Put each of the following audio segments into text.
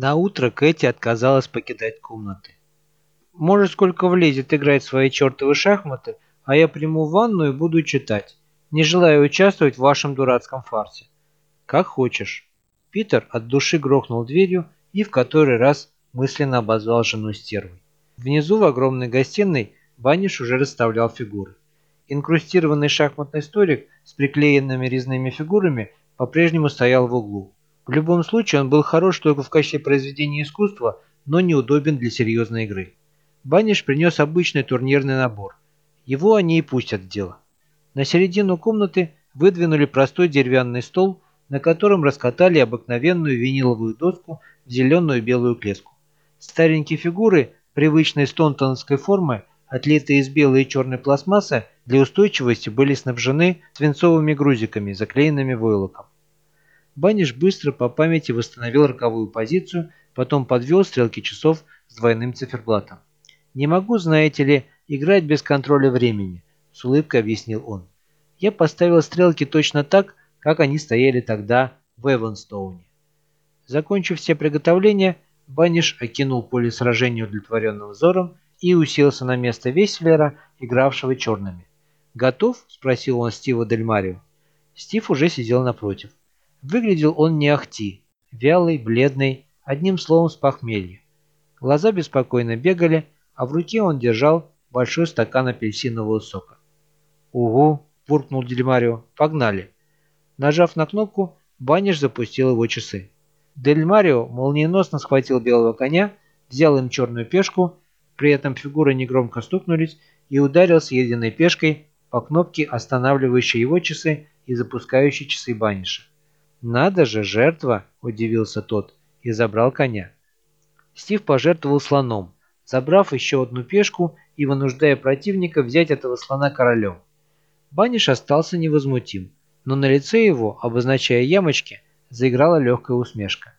На утро Кэти отказалась покидать комнаты. «Может, сколько влезет играть в свои чертовы шахматы, а я приму ванну и буду читать. Не желаю участвовать в вашем дурацком фарсе». «Как хочешь». Питер от души грохнул дверью и в который раз мысленно обозвал жену стервой. Внизу в огромной гостиной Баниш уже расставлял фигуры. Инкрустированный шахматный столик с приклеенными резными фигурами по-прежнему стоял в углу. В любом случае он был хорош только в качестве произведения искусства, но неудобен для серьезной игры. Баниш принес обычный турнирный набор. Его они и пустят в дело. На середину комнаты выдвинули простой деревянный стол, на котором раскатали обыкновенную виниловую доску в зеленую белую клетку. Старенькие фигуры привычной стонтоновской формы, отлитые из белой и черной пластмассы, для устойчивости были снабжены свинцовыми грузиками, заклеенными войлоком. Баниш быстро по памяти восстановил роковую позицию, потом подвел стрелки часов с двойным циферблатом. «Не могу, знаете ли, играть без контроля времени», – с улыбкой объяснил он. «Я поставил стрелки точно так, как они стояли тогда в Эванстоуне». Закончив все приготовления, Баниш окинул поле сражения удовлетворенным взором и уселся на место Веселера, игравшего черными. «Готов?» – спросил он Стива Дель Марио. Стив уже сидел напротив. Выглядел он не ахти, вялый, бледный, одним словом с похмелья. Глаза беспокойно бегали, а в руке он держал большой стакан апельсинового сока. «Угу!» – буркнул Дельмарио. «Погнали!» Нажав на кнопку, Баниш запустил его часы. Дель Марио молниеносно схватил белого коня, взял им черную пешку, при этом фигуры негромко стукнулись и ударил съеденной пешкой по кнопке, останавливающей его часы и запускающей часы Баниша. «Надо же, жертва!» – удивился тот и забрал коня. Стив пожертвовал слоном, забрав еще одну пешку и вынуждая противника взять этого слона королем. Баниш остался невозмутим, но на лице его, обозначая ямочки, заиграла легкая усмешка.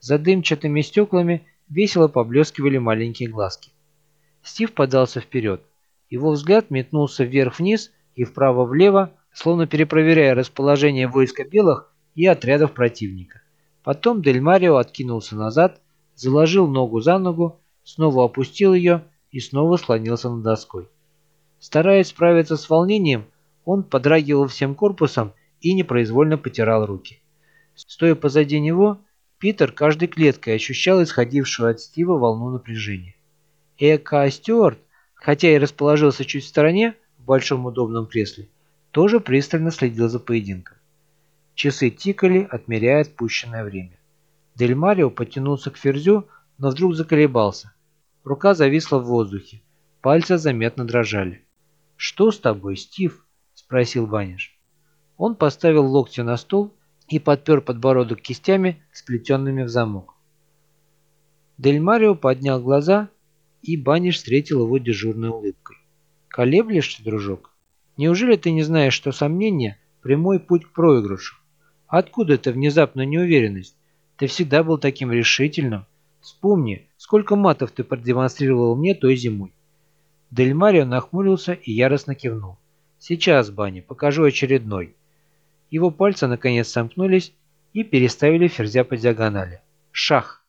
За дымчатыми стеклами весело поблескивали маленькие глазки. Стив подался вперед. Его взгляд метнулся вверх-вниз и вправо-влево, словно перепроверяя расположение войска белых и отрядов противника. Потом Дель Марио откинулся назад, заложил ногу за ногу, снова опустил ее и снова слонился над доской. Стараясь справиться с волнением, он подрагивал всем корпусом и непроизвольно потирал руки. Стоя позади него, Питер каждой клеткой ощущал исходившую от Стива волну напряжения. Эка Стюарт, хотя и расположился чуть в стороне, в большом удобном кресле, тоже пристально следил за поединком. Часы тикали, отмеряя отпущенное время. Дель Марио потянулся к ферзю, но вдруг заколебался. Рука зависла в воздухе. Пальцы заметно дрожали. «Что с тобой, Стив?» – спросил Баниш. Он поставил локти на стол и подпер подбородок кистями, сплетенными в замок. Дель Марио поднял глаза, и Баниш встретил его дежурной улыбкой. «Колеблешься, дружок? Неужели ты не знаешь, что сомнение – прямой путь к проигрышу? Откуда эта внезапная неуверенность? Ты всегда был таким решительным. Вспомни, сколько матов ты продемонстрировал мне той зимой. Дель Марио нахмурился и яростно кивнул. Сейчас, Банни, покажу очередной. Его пальцы наконец сомкнулись и переставили ферзя по диагонали. Шах.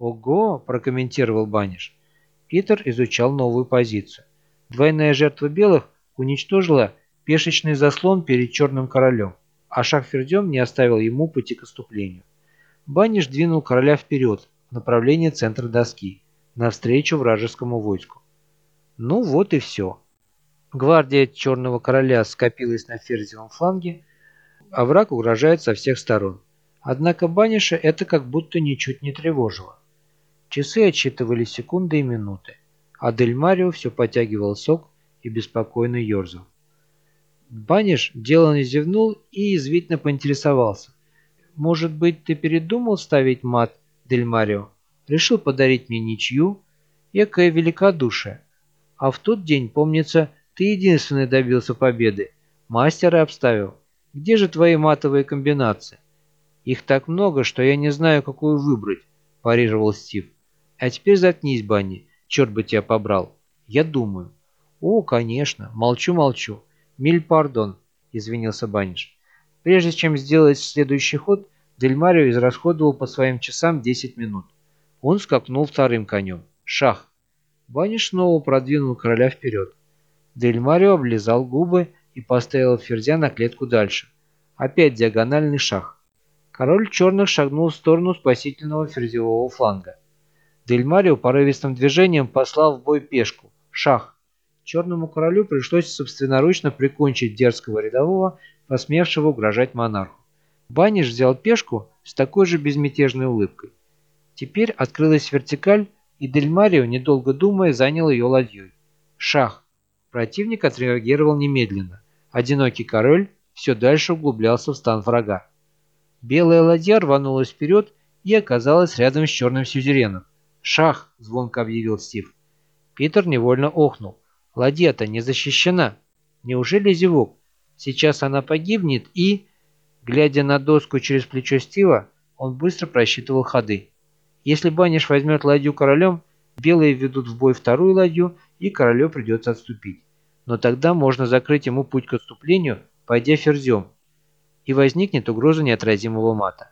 Ого, прокомментировал Баниш. Питер изучал новую позицию. Двойная жертва белых уничтожила пешечный заслон перед черным королем а шаг ферзем не оставил ему пути к отступлению. Баниш двинул короля вперед, в направлении центра доски, навстречу вражескому войску. Ну вот и все. Гвардия Черного Короля скопилась на ферзевом фланге, а враг угрожает со всех сторон. Однако Баниша это как будто ничуть не тревожило. Часы отсчитывали секунды и минуты, а Дель Марио все потягивал сок и беспокойно ерзал. Баниш деланно зевнул и извительно поинтересовался. «Может быть, ты передумал ставить мат, Дель Марио? Решил подарить мне ничью? Экое великодушие. А в тот день, помнится, ты единственный добился победы. Мастера обставил. Где же твои матовые комбинации?» «Их так много, что я не знаю, какую выбрать», – парировал Стив. «А теперь заткнись, Банни, черт бы тебя побрал. Я думаю». «О, конечно, молчу-молчу. «Миль пардон», – извинился Баниш. Прежде чем сделать следующий ход, Дель Марио израсходовал по своим часам 10 минут. Он скакнул вторым конем. Шах. Баниш снова продвинул короля вперед. Дель Марио облизал губы и поставил ферзя на клетку дальше. Опять диагональный шах. Король черных шагнул в сторону спасительного ферзевого фланга. Дель Марио порывистым движением послал в бой пешку. Шах. Черному королю пришлось собственноручно прикончить дерзкого рядового, посмевшего угрожать монарху. Баниш взял пешку с такой же безмятежной улыбкой. Теперь открылась вертикаль, и Дель Марио, недолго думая, занял ее ладьей. Шах. Противник отреагировал немедленно. Одинокий король все дальше углублялся в стан врага. Белая ладья рванулась вперед и оказалась рядом с черным сюзереном. «Шах!» – звонко объявил Стив. Питер невольно охнул. «Ладья-то не защищена. Неужели зевок? Сейчас она погибнет и...» Глядя на доску через плечо Стива, он быстро просчитывал ходы. Если Баниш возьмет ладью королем, белые ведут в бой вторую ладью, и королю придется отступить. Но тогда можно закрыть ему путь к отступлению, пойдя ферзем, и возникнет угроза неотразимого мата.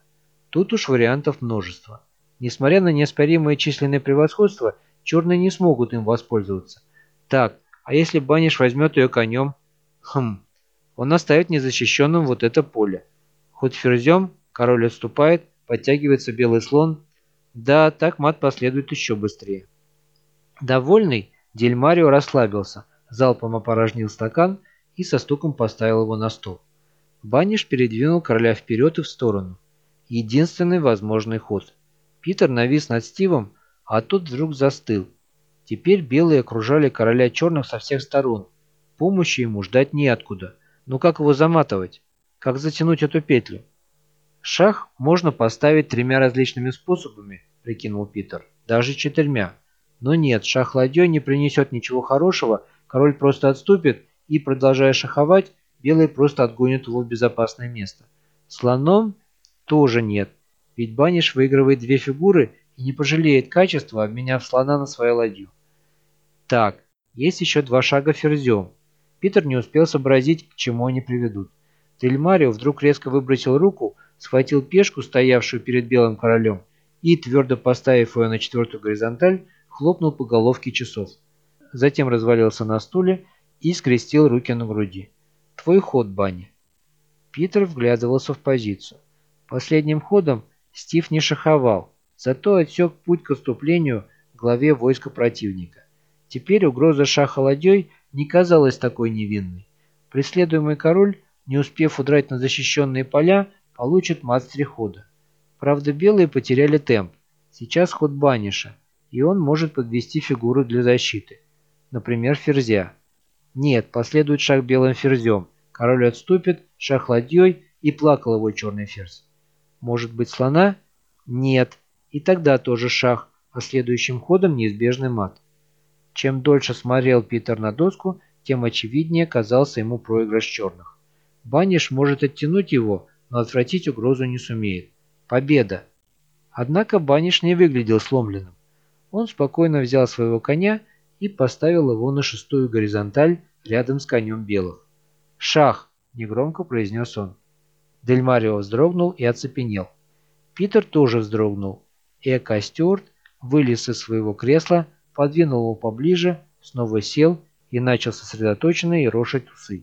Тут уж вариантов множество. Несмотря на неоспоримое численное превосходство, черные не смогут им воспользоваться. Так, а если Баниш возьмет ее конем? Хм, он оставит незащищенным вот это поле. Хоть ферзем, король отступает, подтягивается белый слон. Да, так мат последует еще быстрее. Довольный, Дельмарио расслабился, залпом опорожнил стакан и со стуком поставил его на стол. Баниш передвинул короля вперед и в сторону. Единственный возможный ход. Питер навис над Стивом, а тот вдруг застыл. Теперь белые окружали короля черных со всех сторон. Помощи ему ждать неоткуда. Но как его заматывать? Как затянуть эту петлю? Шах можно поставить тремя различными способами, прикинул Питер. Даже четырьмя. Но нет, шах ладьей не принесет ничего хорошего, король просто отступит и, продолжая шаховать, белые просто отгонят его в безопасное место. Слоном тоже нет, ведь Баниш выигрывает две фигуры и не пожалеет качества, обменяв слона на свою ладью. Так, есть еще два шага ферзем. Питер не успел сообразить, к чему они приведут. Тельмарио вдруг резко выбросил руку, схватил пешку, стоявшую перед белым королем, и, твердо поставив ее на четвертую горизонталь, хлопнул по головке часов. Затем развалился на стуле и скрестил руки на груди. Твой ход, Банни. Питер вглядывался в позицию. Последним ходом Стив не шаховал, зато отсек путь к отступлению главе войска противника. Теперь угроза шаха ладьей не казалась такой невинной. Преследуемый король, не успев удрать на защищенные поля, получит мат с три хода. Правда, белые потеряли темп. Сейчас ход Баниша, и он может подвести фигуру для защиты. Например, ферзя. Нет, последует шаг белым ферзем. Король отступит, шаг ладьей и плакал его черный ферзь. Может быть слона? Нет. И тогда тоже шах, а следующим ходом неизбежный мат. Чем дольше смотрел Питер на доску, тем очевиднее казался ему проигрыш черных. Баниш может оттянуть его, но отвратить угрозу не сумеет. Победа! Однако Баниш не выглядел сломленным. Он спокойно взял своего коня и поставил его на шестую горизонталь рядом с конем белых. «Шах!» – негромко произнес он. Дель Марио вздрогнул и оцепенел. Питер тоже вздрогнул. Эко Стюарт вылез из своего кресла, подвинул его поближе, снова сел и начал сосредоточенно ерошить усы.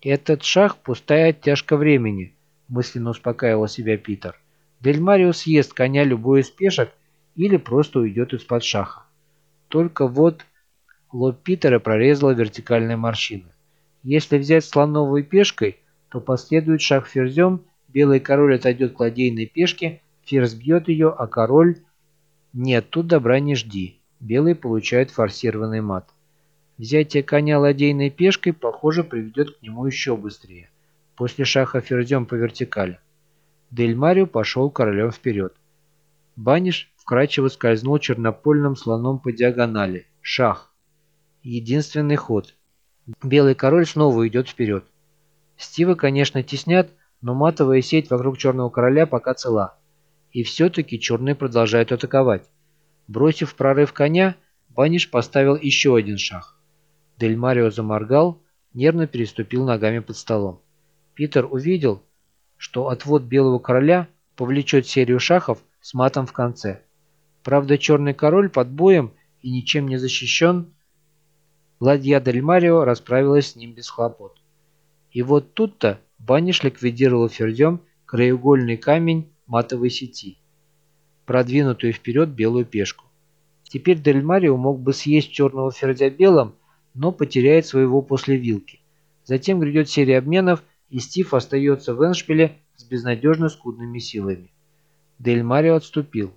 «Этот шах – пустая оттяжка времени», – мысленно успокаивал себя Питер. «Дель Марио съест коня любой из пешек или просто уйдет из-под шаха. Только вот лоб Питера прорезала вертикальная морщина. Если взять слоновой пешкой, то последует шаг ферзем, белый король отойдет к ладейной пешке, ферзь бьет ее, а король... Нет, тут добра не жди. Белый получает форсированный мат. Взятие коня ладейной пешкой, похоже, приведет к нему еще быстрее. После шаха ферзем по вертикали. Дель Марио пошел королем вперед. Баниш вкрадчиво скользнул чернопольным слоном по диагонали. Шах. Единственный ход. Белый король снова идет вперед. Стива, конечно, теснят, но матовая сеть вокруг черного короля пока цела. И все-таки черные продолжают атаковать. Бросив прорыв коня, Баниш поставил еще один шаг. Дель Марио заморгал, нервно переступил ногами под столом. Питер увидел, что отвод белого короля повлечет серию шахов с матом в конце. Правда, черный король под боем и ничем не защищен, ладья Дель Марио расправилась с ним без хлопот. И вот тут-то Баниш ликвидировал фердем краеугольный камень матовой сети, продвинутую вперед белую пешку. Теперь Дель Марио мог бы съесть черного фердя белым, но потеряет своего после вилки. Затем грядет серия обменов, и Стив остается в Эншпиле с безнадежно скудными силами. Дель Марио отступил.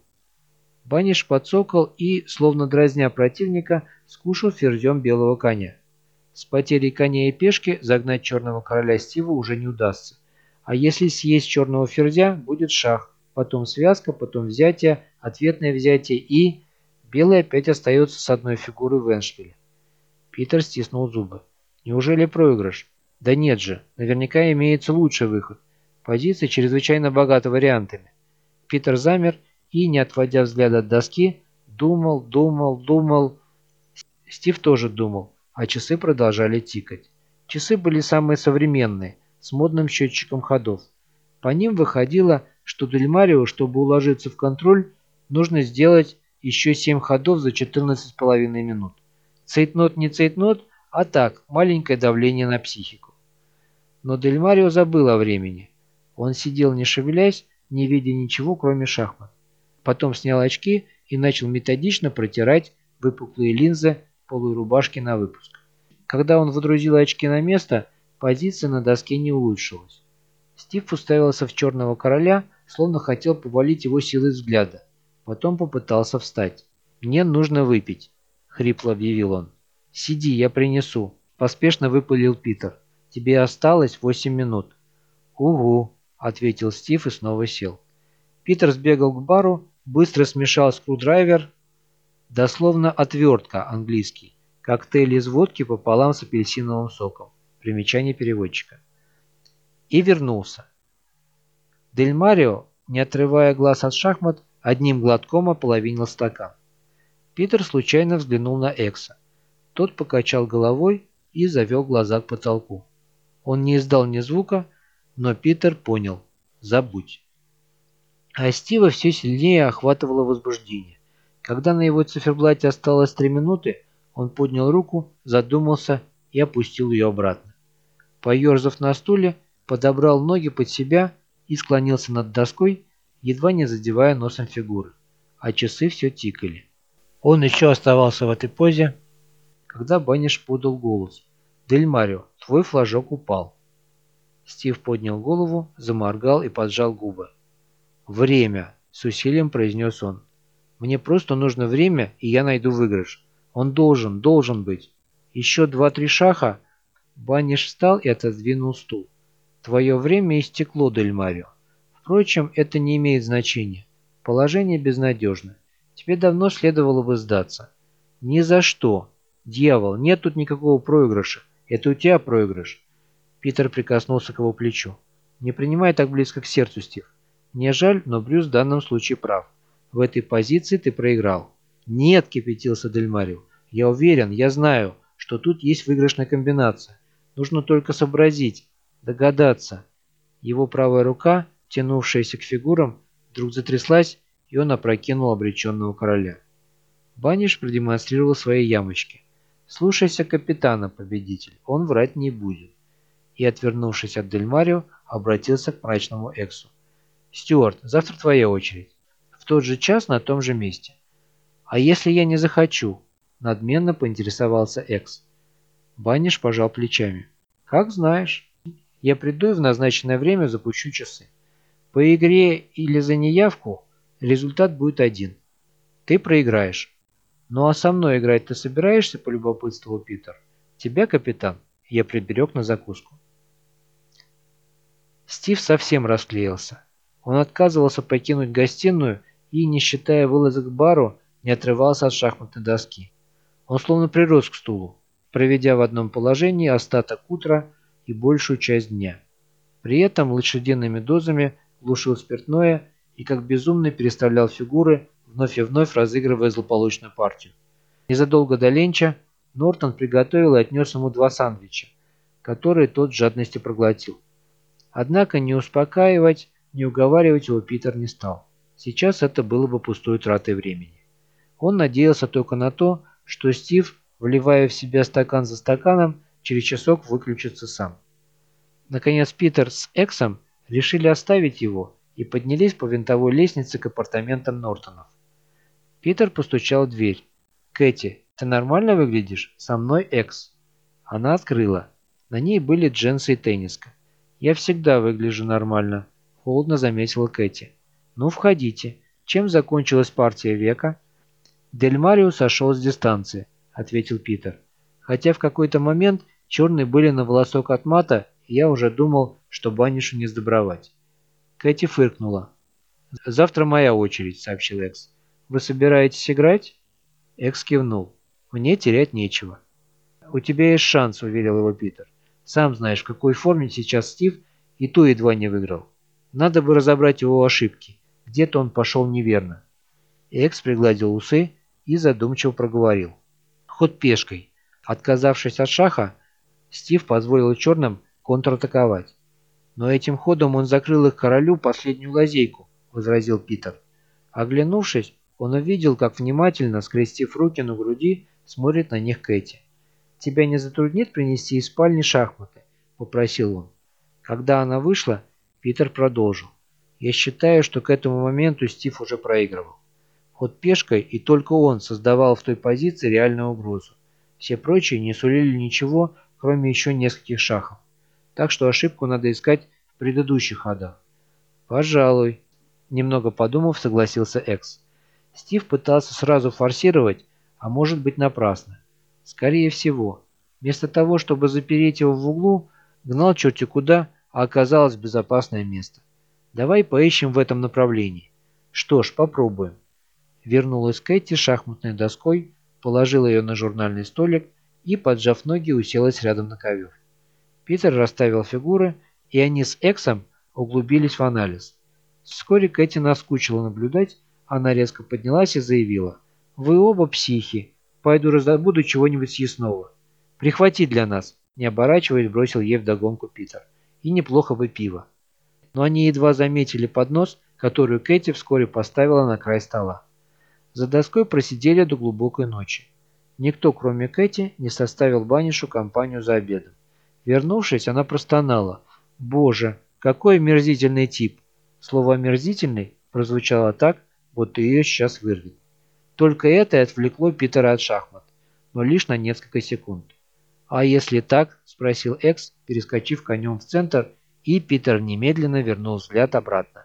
Баниш подсокол и, словно дразня противника, скушал ферзем белого коня. С потерей коня и пешки загнать черного короля Стива уже не удастся. А если съесть черного ферзя, будет шах, потом связка, потом взятие, ответное взятие и... Белый опять остается с одной фигурой в Эншпиле. Питер стиснул зубы. Неужели проигрыш? Да нет же, наверняка имеется лучший выход. Позиция чрезвычайно богата вариантами. Питер замер и, не отводя взгляда от доски, думал, думал, думал. Стив тоже думал, а часы продолжали тикать. Часы были самые современные, с модным счетчиком ходов. По ним выходило, что Дельмарио, чтобы уложиться в контроль, нужно сделать еще 7 ходов за 14,5 минут. Цейтнот не цейтнот, а так, маленькое давление на психику. Но Дельмарио забыл о времени. Он сидел не шевелясь, не видя ничего, кроме шахмат. Потом снял очки и начал методично протирать выпуклые линзы полой рубашки на выпуск. Когда он водрузил очки на место, позиция на доске не улучшилась. Стив уставился в черного короля, словно хотел повалить его силой взгляда. Потом попытался встать. «Мне нужно выпить», — хрипло объявил он. «Сиди, я принесу», — поспешно выпалил Питер. «Тебе осталось восемь минут». «Угу», — ответил Стив и снова сел. Питер сбегал к бару, быстро смешал скрудрайвер, дословно отвертка английский, коктейль из водки пополам с апельсиновым соком. Примечание переводчика. И вернулся. Дель Марио, не отрывая глаз от шахмат, одним глотком ополовинил стакан. Питер случайно взглянул на Экса. Тот покачал головой и завел глаза к потолку. Он не издал ни звука, но Питер понял – забудь. А Стива все сильнее охватывало возбуждение. Когда на его циферблате осталось три минуты, он поднял руку, задумался и опустил ее обратно. Поерзав на стуле, подобрал ноги под себя и склонился над доской, едва не задевая носом фигуры. А часы все тикали. Он еще оставался в этой позе, когда Баниш подал голос. «Дель Марио, твой флажок упал». Стив поднял голову, заморгал и поджал губы. «Время!» – с усилием произнес он. «Мне просто нужно время, и я найду выигрыш. Он должен, должен быть. Еще два-три шаха». Баниш встал и отодвинул стул. «Твое время истекло, Дель Марио. Впрочем, это не имеет значения. Положение безнадежно. Тебе давно следовало бы сдаться». «Ни за что. Дьявол, нет тут никакого проигрыша. Это у тебя проигрыш. Питер прикоснулся к его плечу. «Не принимай так близко к сердцу, Стив. Мне жаль, но Брюс в данном случае прав. В этой позиции ты проиграл». «Нет», — кипятился Дельмарио. «Я уверен, я знаю, что тут есть выигрышная комбинация. Нужно только сообразить, догадаться». Его правая рука, тянувшаяся к фигурам, вдруг затряслась, и он опрокинул обреченного короля. Баниш продемонстрировал свои ямочки. «Слушайся капитана, победитель, он врать не будет» и, отвернувшись от Дельмарио, обратился к мрачному Эксу. «Стюарт, завтра твоя очередь. В тот же час на том же месте». «А если я не захочу?» – надменно поинтересовался Экс. Баниш пожал плечами. «Как знаешь. Я приду и в назначенное время запущу часы. По игре или за неявку результат будет один. Ты проиграешь. Ну а со мной играть ты собираешься, полюбопытствовал Питер. Тебя, капитан, я приберег на закуску. Стив совсем расклеился. Он отказывался покинуть гостиную и, не считая вылазок к бару, не отрывался от шахматной доски. Он словно прирос к стулу, проведя в одном положении остаток утра и большую часть дня. При этом лошадиными дозами глушил спиртное и как безумный переставлял фигуры, вновь и вновь разыгрывая злополучную партию. Незадолго до ленча Нортон приготовил и отнес ему два сандвича, которые тот с жадностью проглотил. Однако не успокаивать, не уговаривать его Питер не стал. Сейчас это было бы пустой тратой времени. Он надеялся только на то, что Стив, вливая в себя стакан за стаканом, через часок выключится сам. Наконец Питер с Эксом решили оставить его и поднялись по винтовой лестнице к апартаментам Нортонов. Питер постучал в дверь. «Кэти, ты нормально выглядишь? Со мной Экс». Она открыла. На ней были джинсы и тенниска. «Я всегда выгляжу нормально», – холодно заметила Кэти. «Ну, входите. Чем закончилась партия века?» «Дель Марио сошел с дистанции», – ответил Питер. Хотя в какой-то момент черные были на волосок от мата, и я уже думал, что Банишу не сдобровать. Кэти фыркнула. «Завтра моя очередь», – сообщил Экс. «Вы собираетесь играть?» Экс кивнул. «Мне терять нечего». «У тебя есть шанс», – уверил его Питер. «Сам знаешь, в какой форме сейчас Стив, и то едва не выиграл. Надо бы разобрать его ошибки. Где-то он пошел неверно». Экс пригладил усы и задумчиво проговорил. «Ход пешкой. Отказавшись от шаха, Стив позволил черным контратаковать. Но этим ходом он закрыл их королю последнюю лазейку», – возразил Питер. Оглянувшись, он увидел, как внимательно, скрестив руки на груди, смотрит на них Кэти. «Тебя не затруднит принести из спальни шахматы?» – попросил он. Когда она вышла, Питер продолжил. «Я считаю, что к этому моменту Стив уже проигрывал. Ход пешкой, и только он создавал в той позиции реальную угрозу. Все прочие не сулили ничего, кроме еще нескольких шахов. Так что ошибку надо искать в предыдущих ходах. «Пожалуй», – немного подумав, согласился Экс. Стив пытался сразу форсировать, а может быть напрасно. Скорее всего, вместо того, чтобы запереть его в углу, гнал черти куда, а оказалось безопасное место. Давай поищем в этом направлении. Что ж, попробуем. Вернулась Кэти шахматной доской, положила ее на журнальный столик и, поджав ноги, уселась рядом на ковер. Питер расставил фигуры, и они с Эксом углубились в анализ. Вскоре Кэти наскучила наблюдать, она резко поднялась и заявила. «Вы оба психи. Пойду раздобуду чего-нибудь съестного. Прихвати для нас», – не оборачиваясь, бросил ей вдогонку Питер. «И неплохо бы пиво». Но они едва заметили поднос, которую Кэти вскоре поставила на край стола. За доской просидели до глубокой ночи. Никто, кроме Кэти, не составил Банишу компанию за обедом. Вернувшись, она простонала. «Боже, какой омерзительный тип!» Слово «омерзительный» прозвучало так, будто ее сейчас вырвет. Только это и отвлекло Питера от шахмат, но лишь на несколько секунд. «А если так?» – спросил Экс, перескочив конем в центр, и Питер немедленно вернул взгляд обратно.